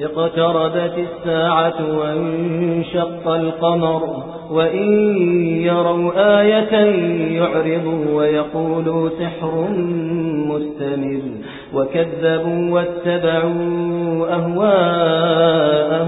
اقتربت الساعة وانشق القمر وإن يروا آية يعرضوا ويقولوا سحر مستمر وكذبوا واتبعوا أهواءهم